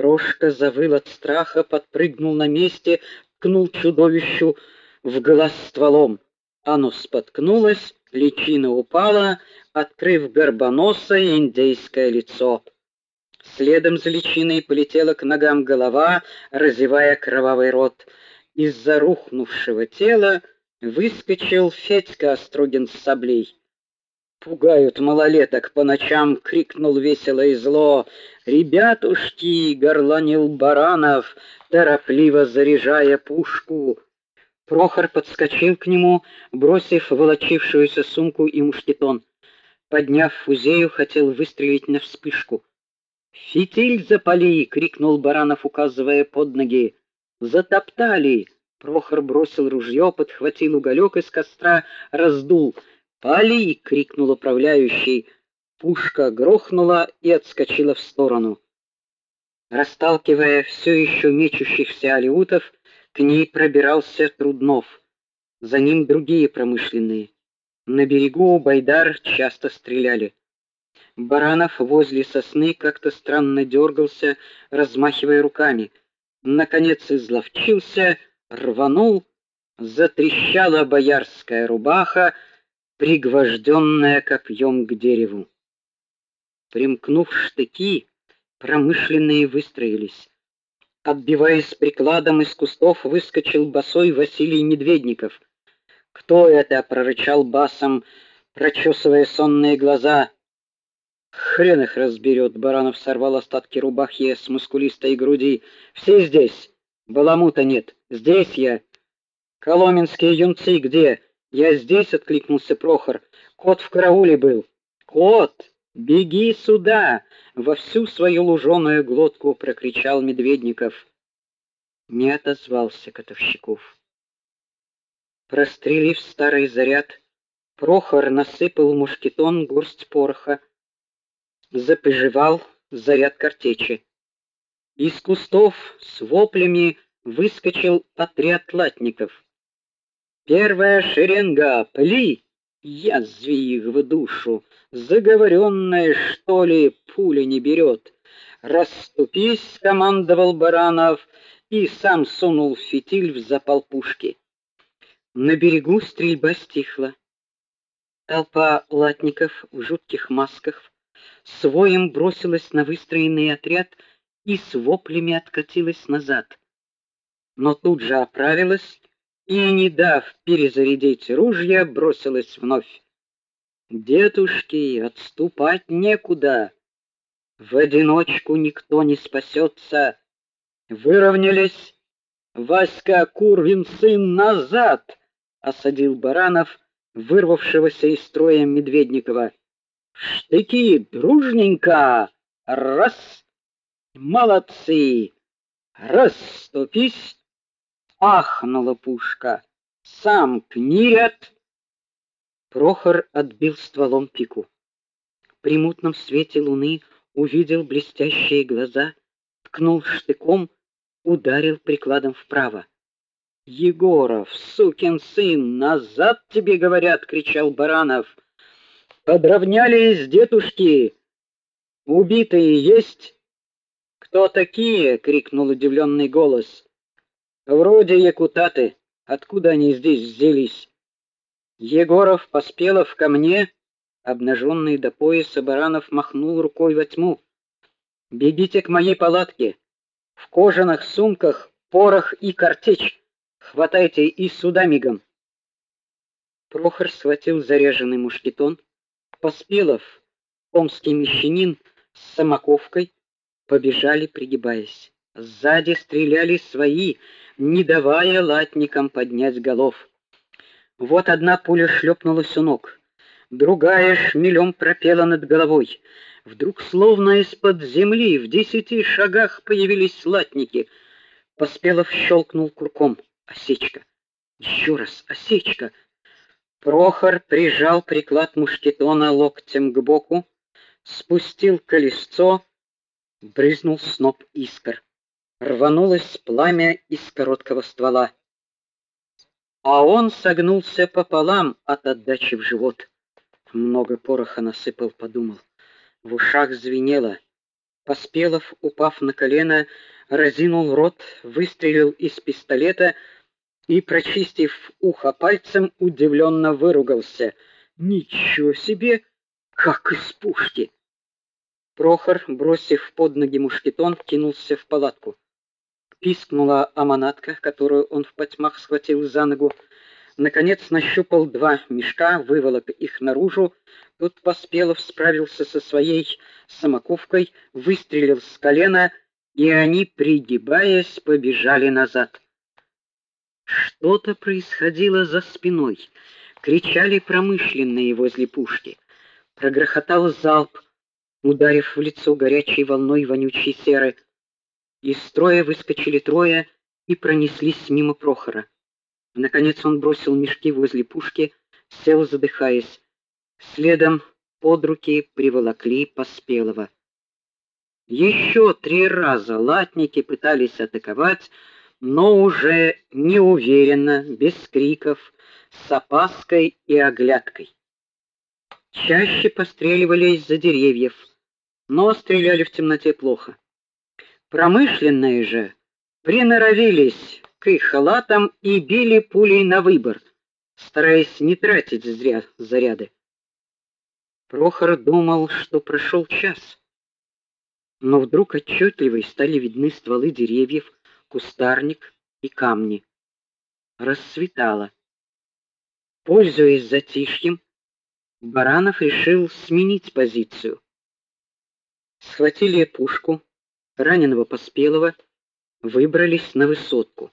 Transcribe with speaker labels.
Speaker 1: Прошка завыл от страха, подпрыгнул на месте, ткнул чудовищу в глаз стволом. Оно споткнулось, личина упала, открыв горбоносое индейское лицо. Следом за личиной полетела к ногам голова, разевая кровавый рот. Из-за рухнувшего тела выскочил Федька Острогин с саблей. Пугают малолеток по ночам, крикнул весело и зло. Ребятушки, горланил Баранов, торопливо заряжая пушку. Прохор подскочил к нему, бросив волочившуюся сумку и мушкетон. Подняв фузею, хотел выстрелить на вспышку. "Фитиль запали!" крикнул Баранов, указывая под ноги. "Затоптали!" Прохор бросил ружье, подхватил уголек из костра, раздул. "Пали!" крикнул управляющий. Пушка грохнула и отскочила в сторону. Расталкивая все еще мечущихся алиутов, к ней пробирался Труднов. За ним другие промышленные. На берегу у Байдар часто стреляли. Баранов возле сосны как-то странно дергался, размахивая руками. Наконец изловчился, рванул, затрещала боярская рубаха, пригвожденная копьем к дереву. Примкнув штыки, промышленные выстроились. Отбиваясь прикладом из кустов, выскочил босой Василий Медведников. "Кто это?" прорычал басом, прочесывая сонные глаза. Хрен их разберет. Баранов сорвал остатки рубахи с мускулистой груди. Все здесь. Баламута нет. Здесь я. Коломенские юнцы где? Я здесь, откликнулся Прохор. Кот в карауле был. Кот, беги сюда, во всю свою луженую глотку прокричал Медведников. Не отозвался Котовщиков. Прострелив старый заряд, Прохор насыпал мушкетон горсть пороха, запыжевал заряд картечи. Из кустов с воплями выскочил отряд латников. Первая шеренга, пли, язви их в душу, заговоренная, что ли, пуля не берет. Расступись, командовал Баранов и сам сунул фитиль в запал пушки. На берегу стрельба стихла. Толпа латников в жутких масках с воем бросилась на выстроенный отряд и с воплями откатилась назад. Но тут же оправилась и, не дав перезарядить ружья, бросилась вновь. Дедушки, отступать некуда. В одиночку никто не спасется. Выровнялись. Васька Курвин сын назад, осадил Баранов, вырвавшегося из строя Медведникова. Штыки дружненько. Раз. Молодцы. Расступись. Ахнула пушка. Сам книрят. Прохор отбил стволом пику. При мутном свете луны увидел блестящие глаза, ткнул штыком, ударил прикладом вправо. Егоров, сукин сын, назад тебе говорят, кричал Баранов. Подравнялись дедушки. Убитые есть? Кто такие? крикнул удивленный голос. Вроде якутаты. Откуда они здесь взялись? Егоров, Поспелов ко мне, обнаженный до пояса Баранов махнул рукой во тьму. Бегите к моей палатке. В кожаных сумках порох и картечь. Хватайте и сюда мигом. Прохор схватил заряженный мушкетон, Поспелов, омский мещанин с самоковкой побежали, пригибаясь. Сзади стреляли свои, не давая латникам поднять голов. Вот одна пуля шлепнулась у ног, другая шмелем пропела над головой. Вдруг словно из-под земли в десяти шагах появились латники. Поспелов щелкнул курком. Осечка. Еще раз осечка. Прохор прижал приклад мушкетона локтем к боку, спустил колесо, брызнул сноп искр. Рванулось пламя из короткого ствола. А он согнулся пополам от отдачи в живот. Много пороха насыпал, подумал. В ушах звенело. Поспелов, упав на колено, разинул рот, выстрелил из пистолета и, прочистив ухо пальцем, удивленно выругался. Ничего себе, как из пушки. Прохор, бросив под ноги мушкетон, кинулся в палатку. Пискнула аманатка, которую он в потьмах схватил за ногу. Наконец нащупал два мешка, выволок их наружу. Тут Поспелов справился со своей самоковкой, выстрелил с колена, и они, пригибаясь, побежали назад. Что-то происходило за спиной. Кричали промышленные возле пушки. Прогрохотал залп, ударив в лицо горячей волной вонючей серы. Из строя выскочили трое и пронеслись мимо Прохора. Наконец он бросил мешки возле пушки, сел, задыхаясь. Следом под руки приволокли Поспелого. Еще три раза латники пытались атаковать, но уже неуверенно, без криков, с опаской и оглядкой. Чаще постреливали из-за деревьев, но стреляли в темноте плохо. Промышленные же приноровились к их халатам и били пулей на выбор, стараясь не тратить зря заряды. Прохор думал, что прошел час. Но вдруг отчетливо стали видны стволы деревьев, кустарник и камни. Рассветало. Пользуясь затишьем, Баранов решил сменить позицию. Схватили пушку раненого Поспелого выбрались на высотку.